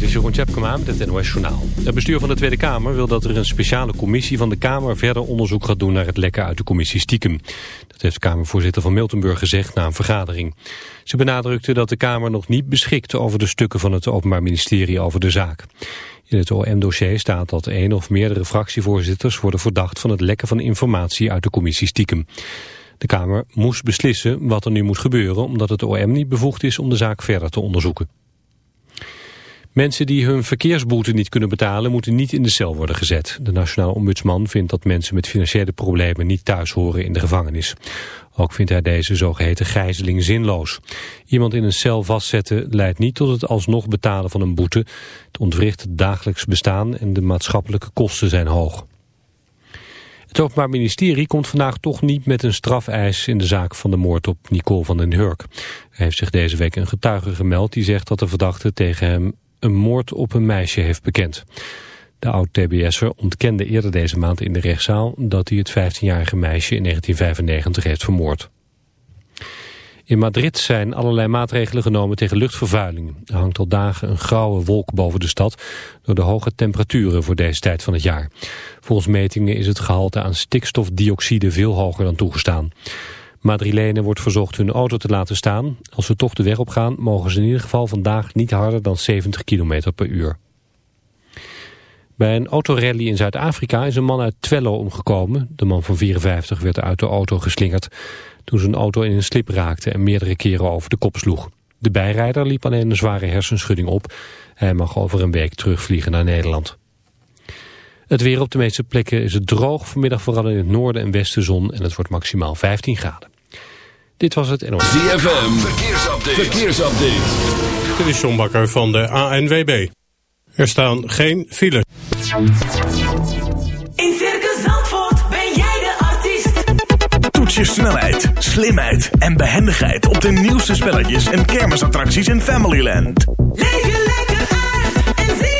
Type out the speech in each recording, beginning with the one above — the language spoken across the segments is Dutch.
dit is Jeroen Tjepkema met het NOS Journaal. Het bestuur van de Tweede Kamer wil dat er een speciale commissie van de Kamer... verder onderzoek gaat doen naar het lekken uit de commissie Stiekem. Dat heeft Kamervoorzitter van Miltenburg gezegd na een vergadering. Ze benadrukte dat de Kamer nog niet beschikt over de stukken van het Openbaar Ministerie over de zaak. In het OM-dossier staat dat één of meerdere fractievoorzitters worden verdacht... van het lekken van informatie uit de commissie Stiekem. De Kamer moest beslissen wat er nu moet gebeuren... omdat het OM niet bevoegd is om de zaak verder te onderzoeken. Mensen die hun verkeersboete niet kunnen betalen moeten niet in de cel worden gezet. De nationale ombudsman vindt dat mensen met financiële problemen niet thuis horen in de gevangenis. Ook vindt hij deze zogeheten gijzeling zinloos. Iemand in een cel vastzetten leidt niet tot het alsnog betalen van een boete. Het ontwricht het dagelijks bestaan en de maatschappelijke kosten zijn hoog. Het Openbaar Ministerie komt vandaag toch niet met een strafeis in de zaak van de moord op Nicole van den Hurk. Er heeft zich deze week een getuige gemeld die zegt dat de verdachte tegen hem een moord op een meisje heeft bekend. De oud-TBS'er ontkende eerder deze maand in de rechtszaal dat hij het 15-jarige meisje in 1995 heeft vermoord. In Madrid zijn allerlei maatregelen genomen tegen luchtvervuiling. Er hangt al dagen een grauwe wolk boven de stad door de hoge temperaturen voor deze tijd van het jaar. Volgens metingen is het gehalte aan stikstofdioxide veel hoger dan toegestaan. Madrilenen wordt verzocht hun auto te laten staan. Als ze toch de weg op gaan, mogen ze in ieder geval vandaag niet harder dan 70 km per uur. Bij een autorally in Zuid-Afrika is een man uit Twello omgekomen. De man van 54 werd uit de auto geslingerd toen zijn auto in een slip raakte en meerdere keren over de kop sloeg. De bijrijder liep alleen een zware hersenschudding op. Hij mag over een week terugvliegen naar Nederland. Het weer op de meeste plekken is het droog. Vanmiddag vooral in het noorden en westen zon en het wordt maximaal 15 graden. Dit was het NOS. ZFM, verkeersupdate. verkeersupdate. Dit is John Bakker van de ANWB. Er staan geen files. In Circus Zandvoort ben jij de artiest. Toets je snelheid, slimheid en behendigheid op de nieuwste spelletjes en kermisattracties in Familyland. Leef je lekker uit en zie.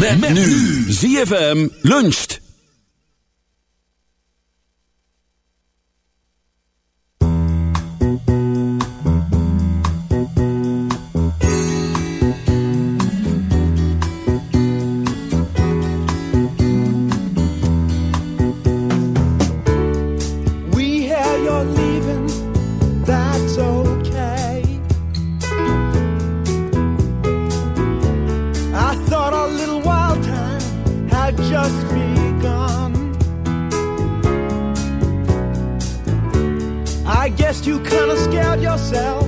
Met, met nu. ZFM luncht. You kinda scared yourself,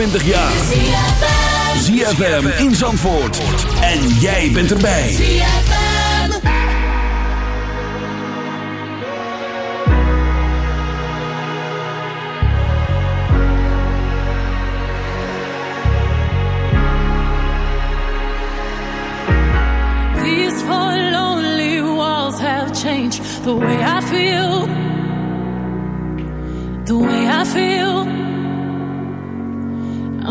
25 jaar. ZFM in Zandvoort. En jij bent erbij. ZFM. These four lonely walls have changed the way I feel. The way I feel.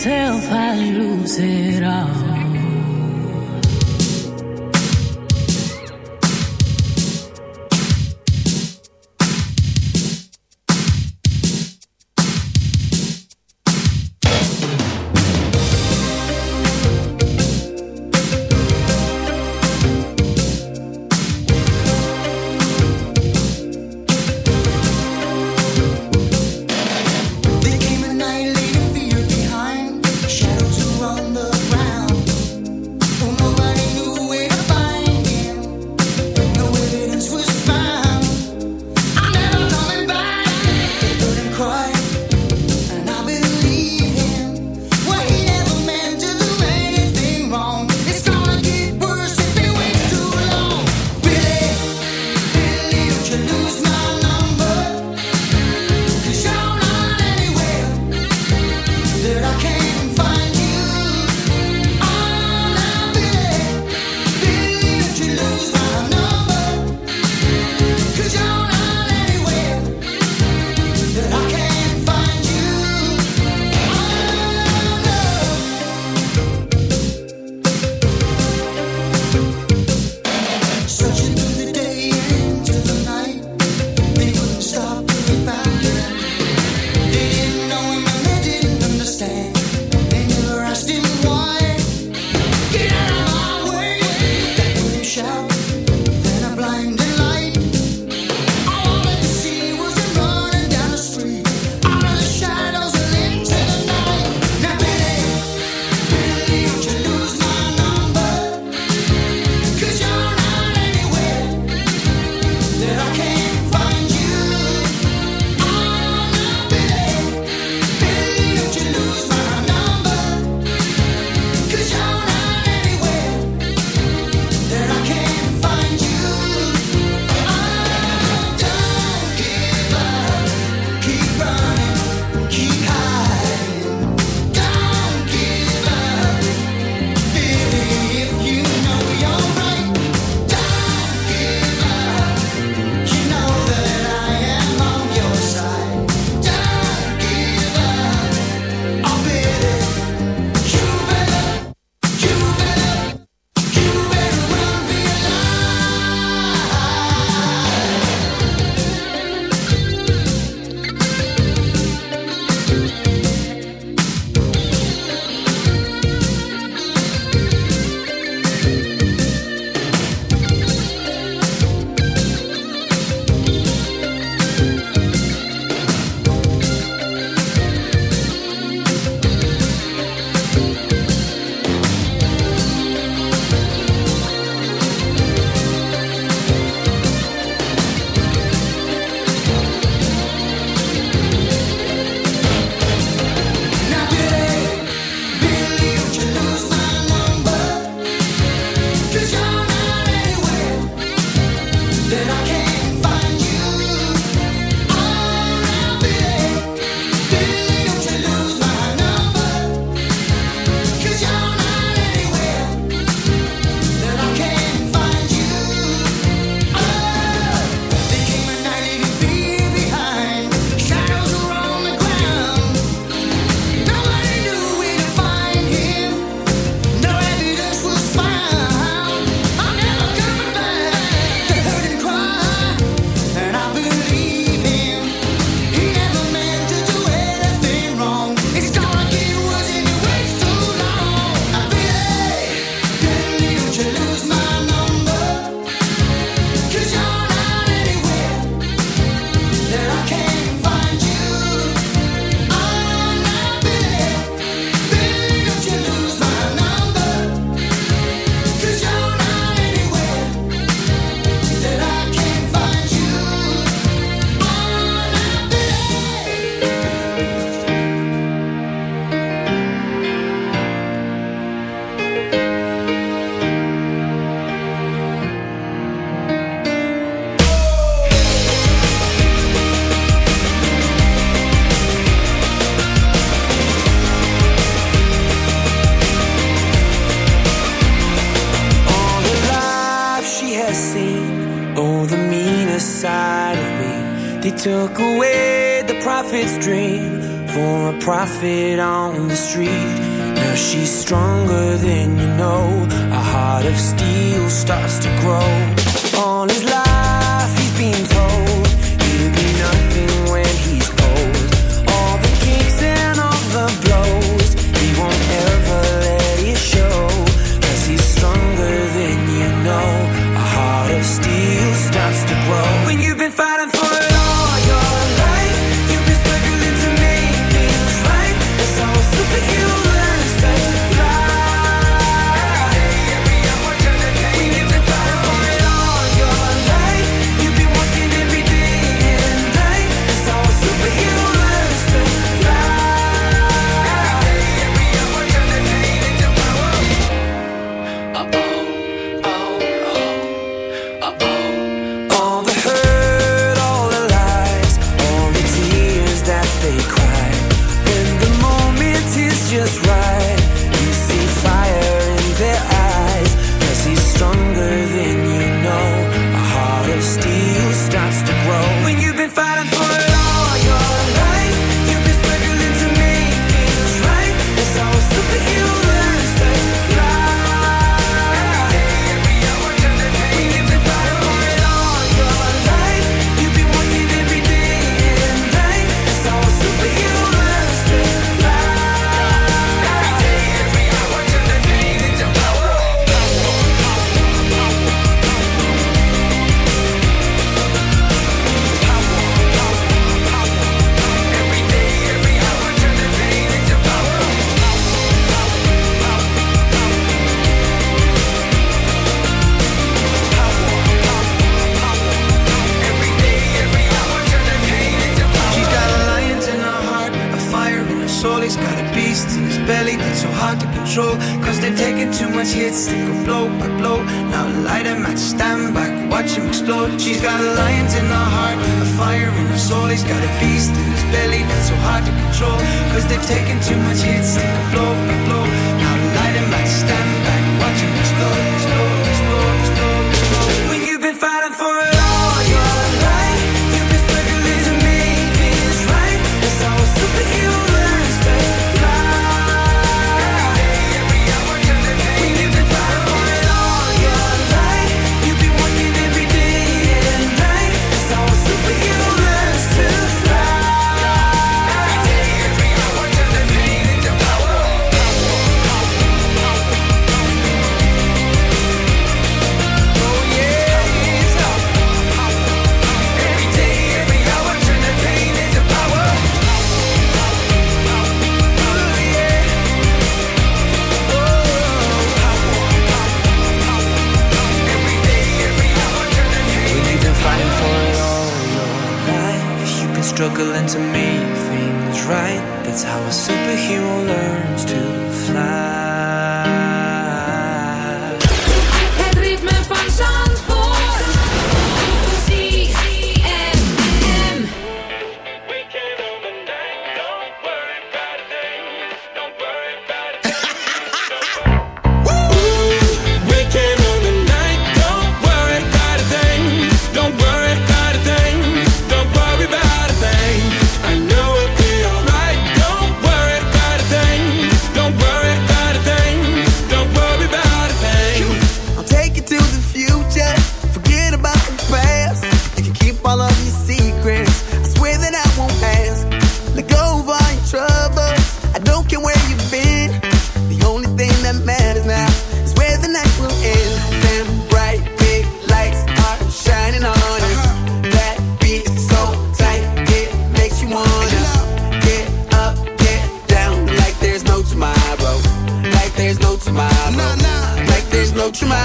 myself, I lose it all.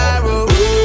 spiral. Ooh.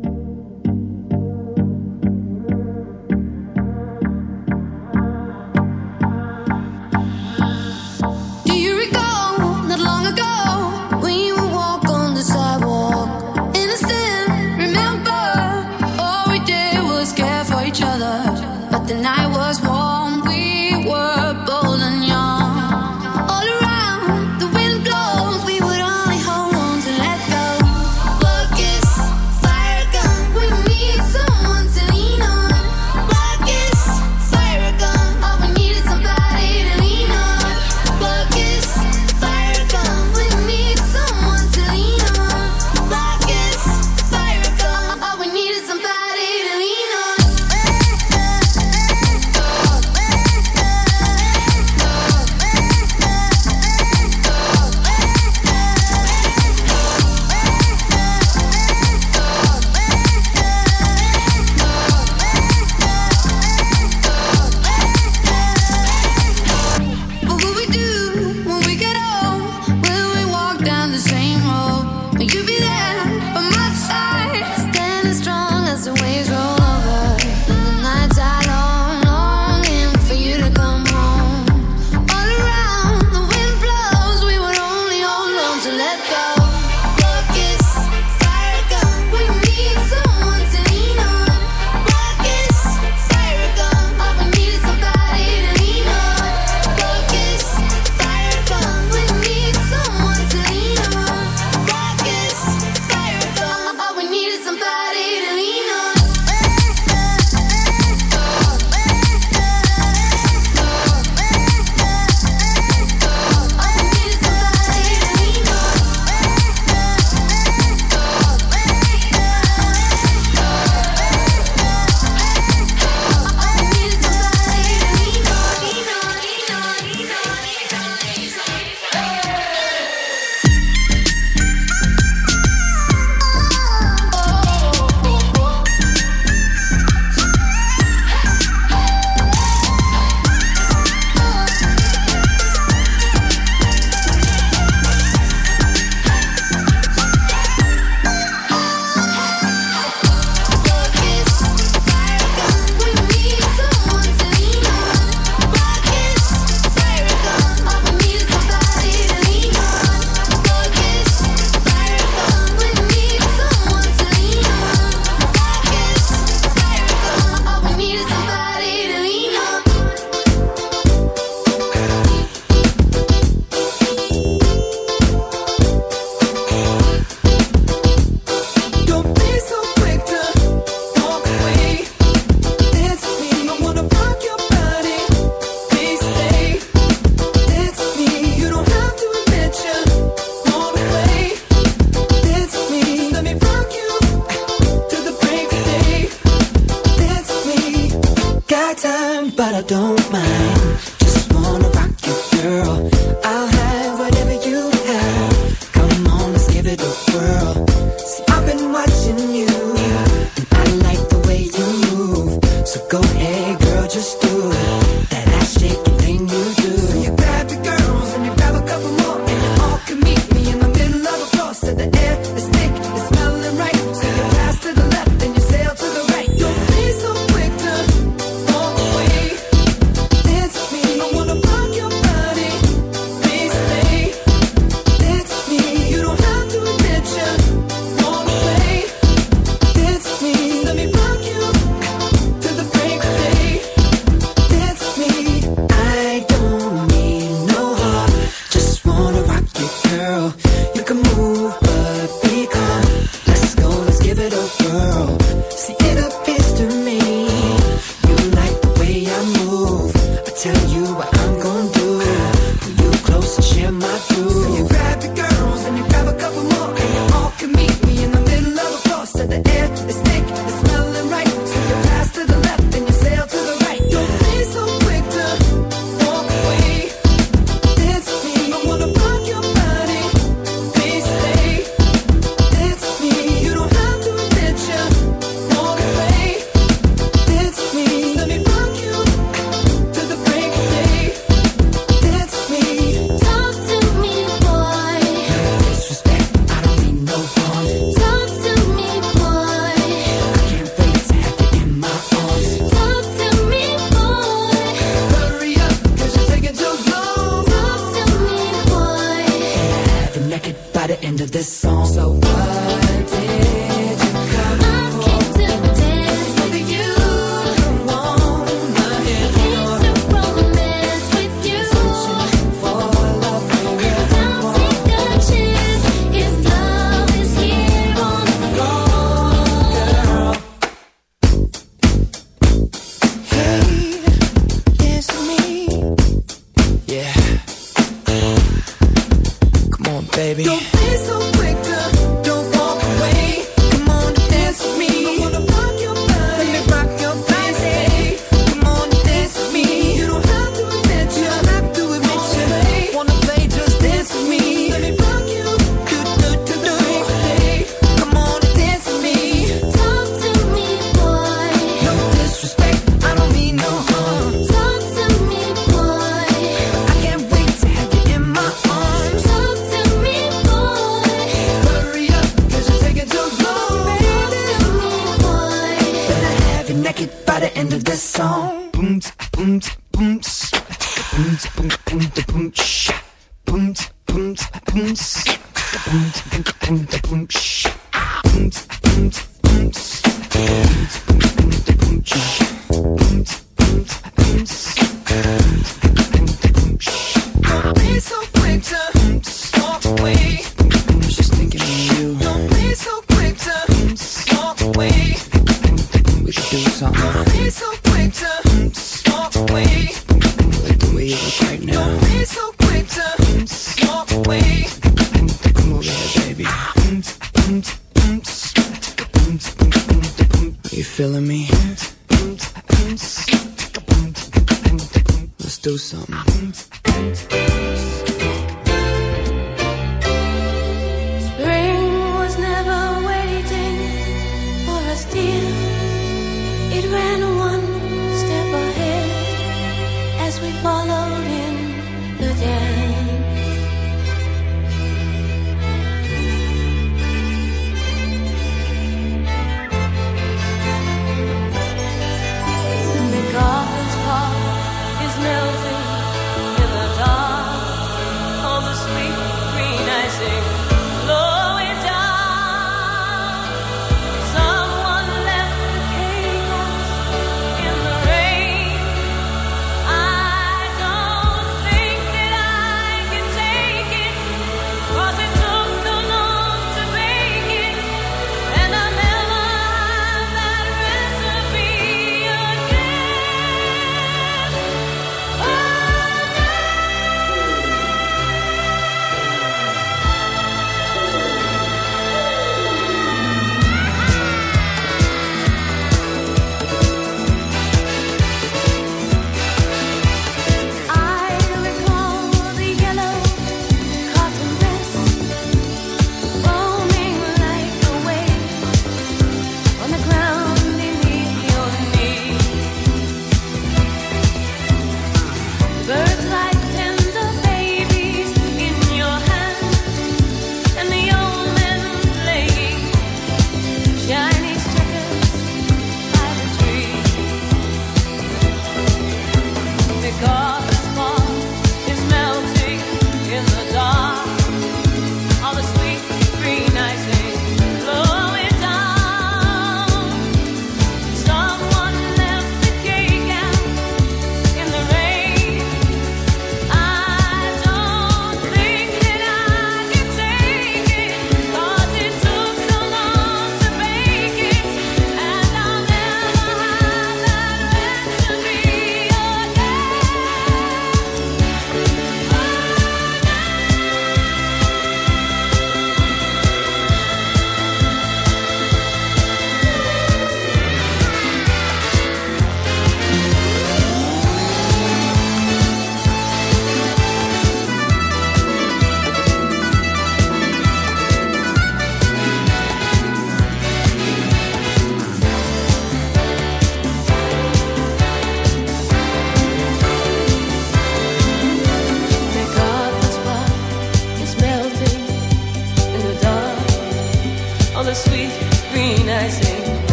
sing.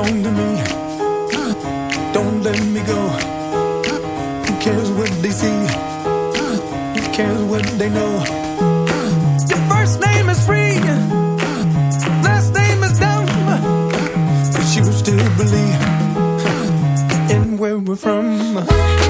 on to me. Don't let me go. Who cares what they see? Who cares what they know? Your first name is free. Last name is dumb. But you still believe in where we're from.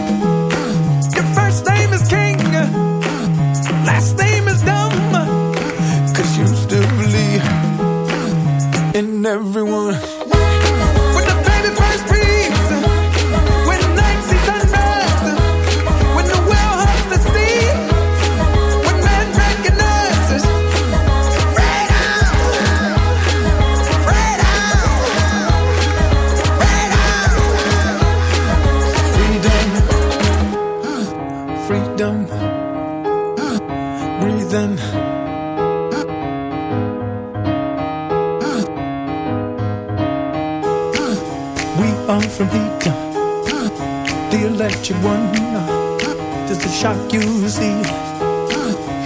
shock you see.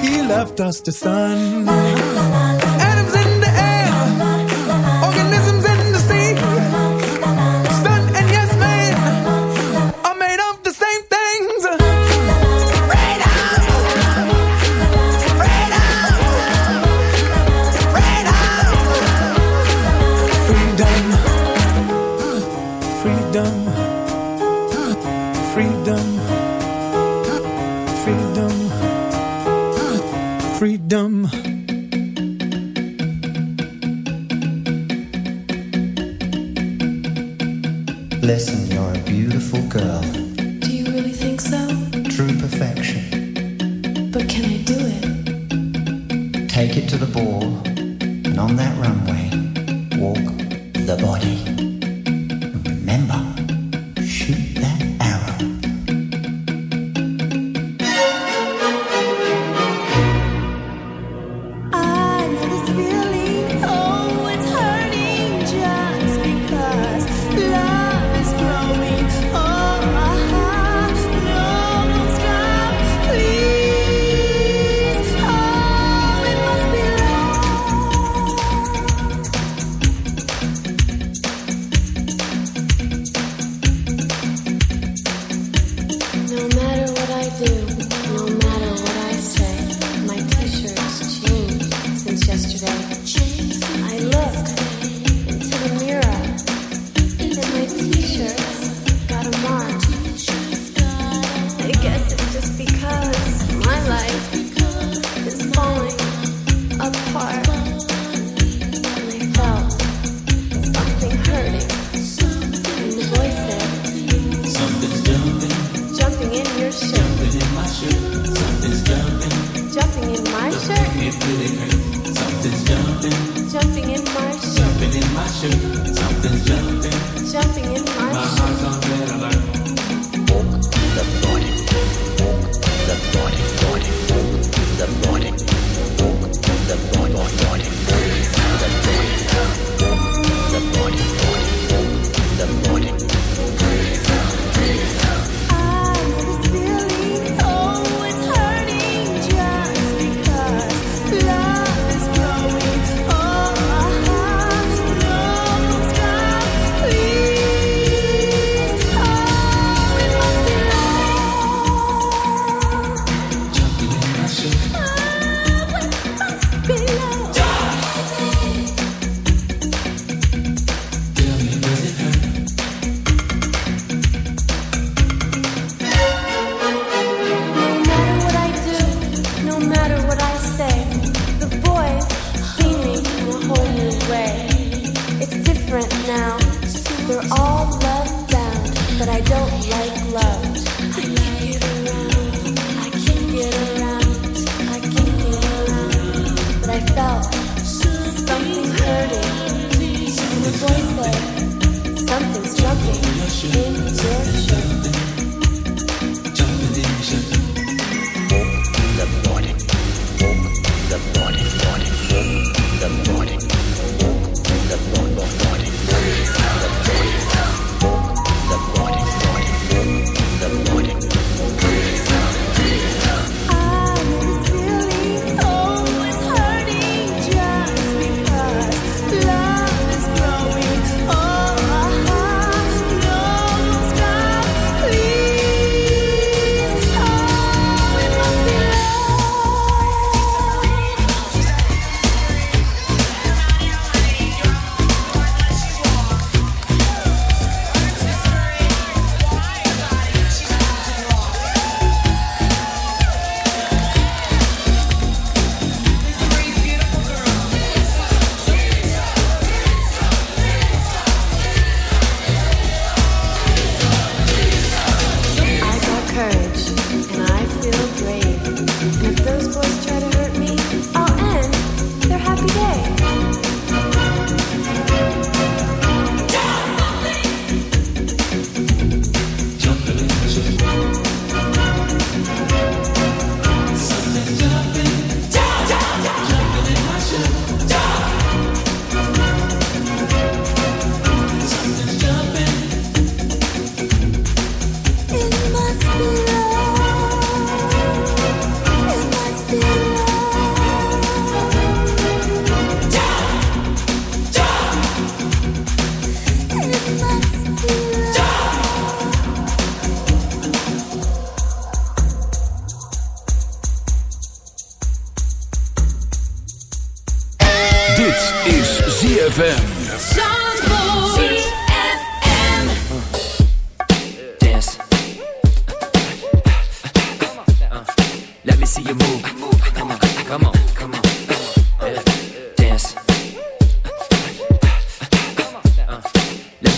He left us the sun.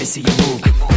See you move.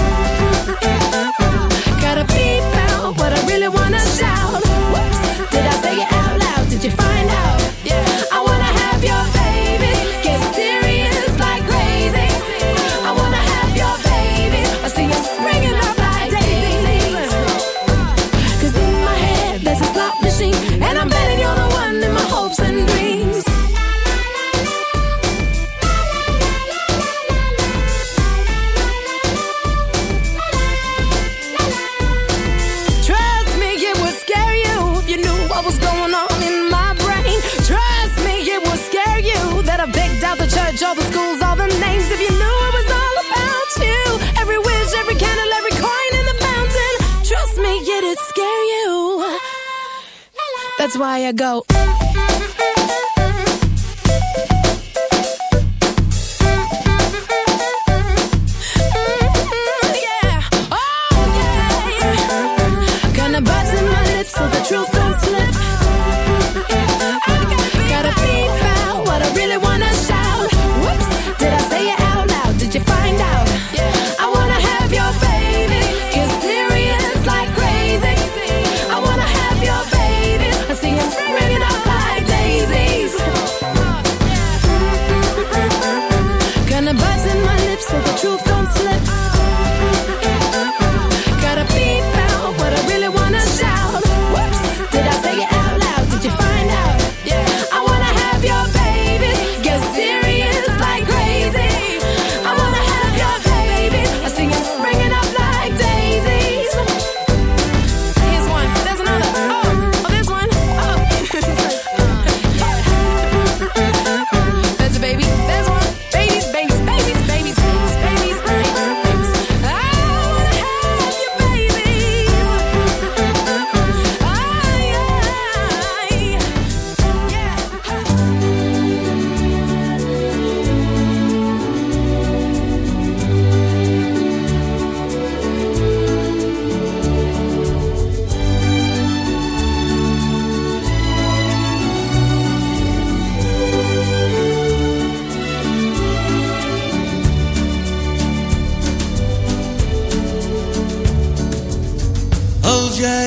that's why I go.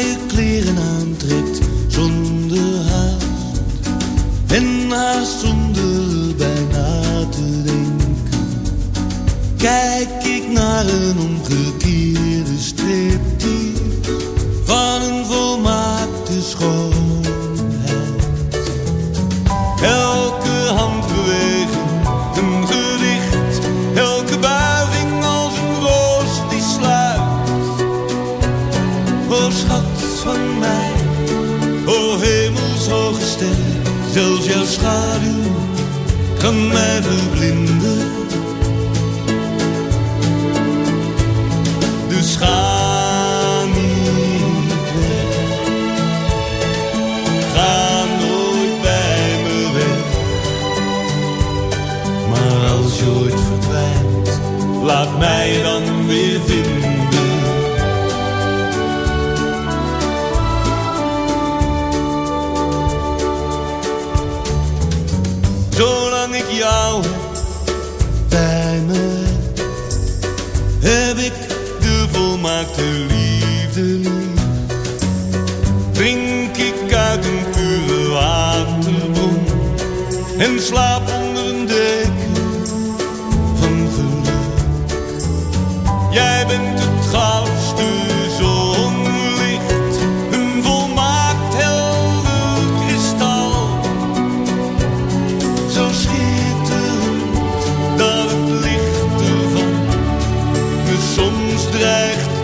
je kleren kan mij verblinden. dreigt.